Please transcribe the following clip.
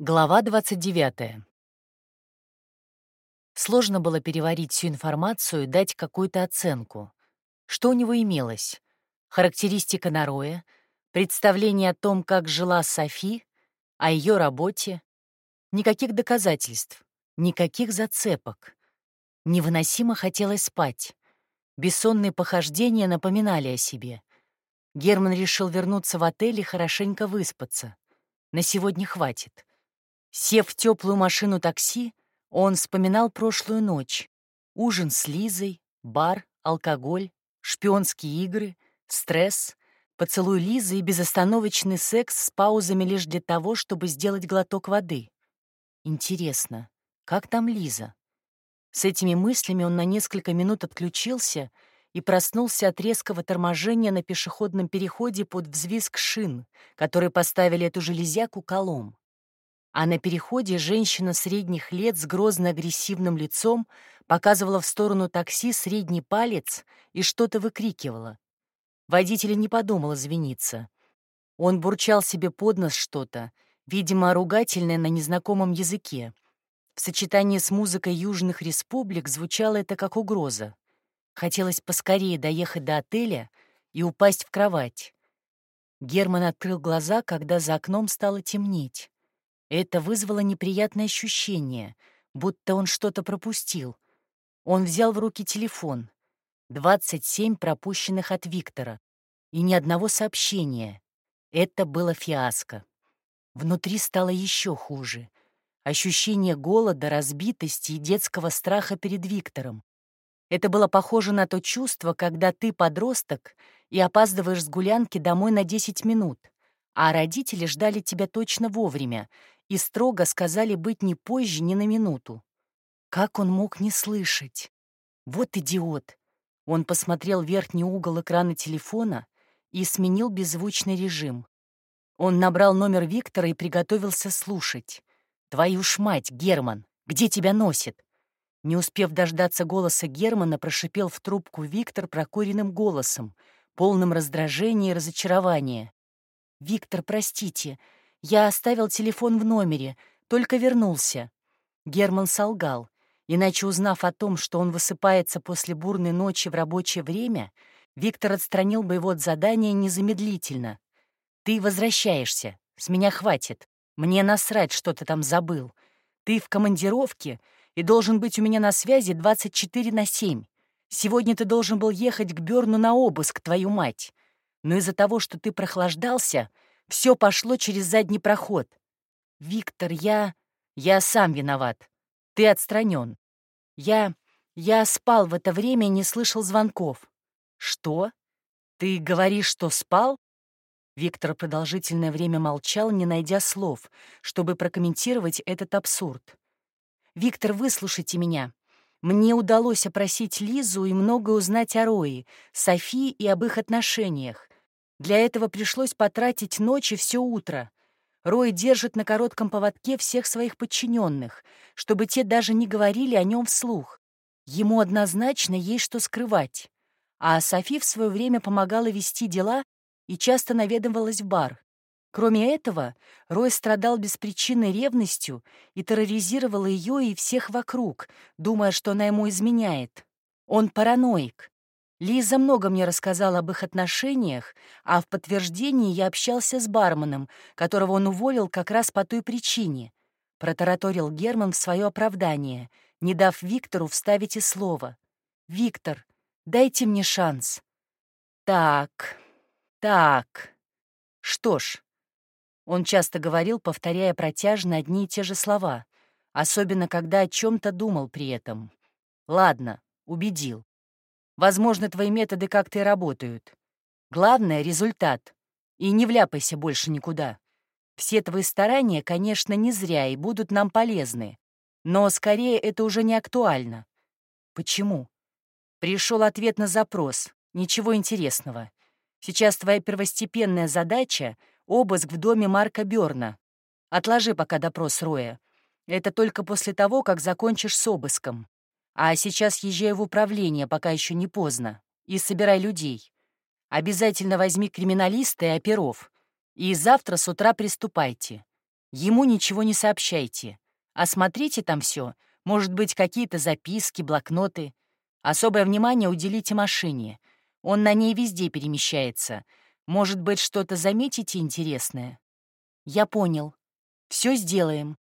Глава 29. Сложно было переварить всю информацию и дать какую-то оценку. Что у него имелось? Характеристика Нароя, представление о том, как жила Софи, о ее работе. Никаких доказательств, никаких зацепок. Невыносимо хотелось спать. Бессонные похождения напоминали о себе. Герман решил вернуться в отель и хорошенько выспаться. На сегодня хватит. Сев в теплую машину такси, он вспоминал прошлую ночь. Ужин с Лизой, бар, алкоголь, шпионские игры, стресс, поцелуй Лизы и безостановочный секс с паузами лишь для того, чтобы сделать глоток воды. Интересно, как там Лиза? С этими мыслями он на несколько минут отключился и проснулся от резкого торможения на пешеходном переходе под взвизг шин, которые поставили эту железяку колом а на переходе женщина средних лет с грозно-агрессивным лицом показывала в сторону такси средний палец и что-то выкрикивала. Водитель не подумал извиниться. Он бурчал себе под нос что-то, видимо, ругательное на незнакомом языке. В сочетании с музыкой южных республик звучало это как угроза. Хотелось поскорее доехать до отеля и упасть в кровать. Герман открыл глаза, когда за окном стало темнеть. Это вызвало неприятное ощущение, будто он что-то пропустил. Он взял в руки телефон. 27 пропущенных от Виктора. И ни одного сообщения. Это было фиаско. Внутри стало еще хуже. Ощущение голода, разбитости и детского страха перед Виктором. Это было похоже на то чувство, когда ты подросток и опаздываешь с гулянки домой на 10 минут, а родители ждали тебя точно вовремя и строго сказали быть ни позже, ни на минуту. Как он мог не слышать? Вот идиот! Он посмотрел верхний угол экрана телефона и сменил беззвучный режим. Он набрал номер Виктора и приготовился слушать. «Твою ж мать, Герман, где тебя носит?» Не успев дождаться голоса Германа, прошипел в трубку Виктор прокуренным голосом, полным раздражения и разочарования. «Виктор, простите, я оставил телефон в номере, только вернулся. Герман солгал, иначе узнав о том, что он высыпается после бурной ночи в рабочее время, Виктор отстранил бы его от задания незамедлительно. «Ты возвращаешься, с меня хватит. Мне насрать, что ты там забыл. Ты в командировке и должен быть у меня на связи 24 на 7. Сегодня ты должен был ехать к Бёрну на обыск, твою мать. Но из-за того, что ты прохлаждался, все пошло через задний проход. Виктор, я... Я сам виноват. Ты отстранен. Я... Я спал в это время и не слышал звонков. Что? Ты говоришь, что спал? Виктор продолжительное время молчал, не найдя слов, чтобы прокомментировать этот абсурд. «Виктор, выслушайте меня. Мне удалось опросить Лизу и многое узнать о Рое, Софии и об их отношениях. Для этого пришлось потратить ночь и все утро. Рой держит на коротком поводке всех своих подчиненных, чтобы те даже не говорили о нем вслух. Ему однозначно есть что скрывать. А Софи в свое время помогала вести дела и часто наведывалась в бар. Кроме этого, Рой страдал беспричинной ревностью и терроризировал ее и всех вокруг, думая, что она ему изменяет. Он параноик. Лиза много мне рассказала об их отношениях, а в подтверждении я общался с барменом, которого он уволил как раз по той причине. Протараторил Герман в свое оправдание, не дав Виктору вставить и слово. «Виктор, дайте мне шанс». «Так, так. Что ж». Он часто говорил, повторяя протяжно одни и те же слова, особенно когда о чем-то думал при этом. «Ладно, убедил. Возможно, твои методы как-то и работают. Главное — результат. И не вляпайся больше никуда. Все твои старания, конечно, не зря и будут нам полезны. Но скорее это уже не актуально. Почему? Пришел ответ на запрос. Ничего интересного. Сейчас твоя первостепенная задача — обыск в доме Марка Бёрна. Отложи пока допрос Роя. Это только после того, как закончишь с обыском. А сейчас езжай в управление, пока еще не поздно, и собирай людей. Обязательно возьми криминалиста и оперов. И завтра с утра приступайте. Ему ничего не сообщайте. Осмотрите там все. Может быть, какие-то записки, блокноты. Особое внимание уделите машине. Он на ней везде перемещается. Может быть, что-то заметите интересное? Я понял. Все сделаем.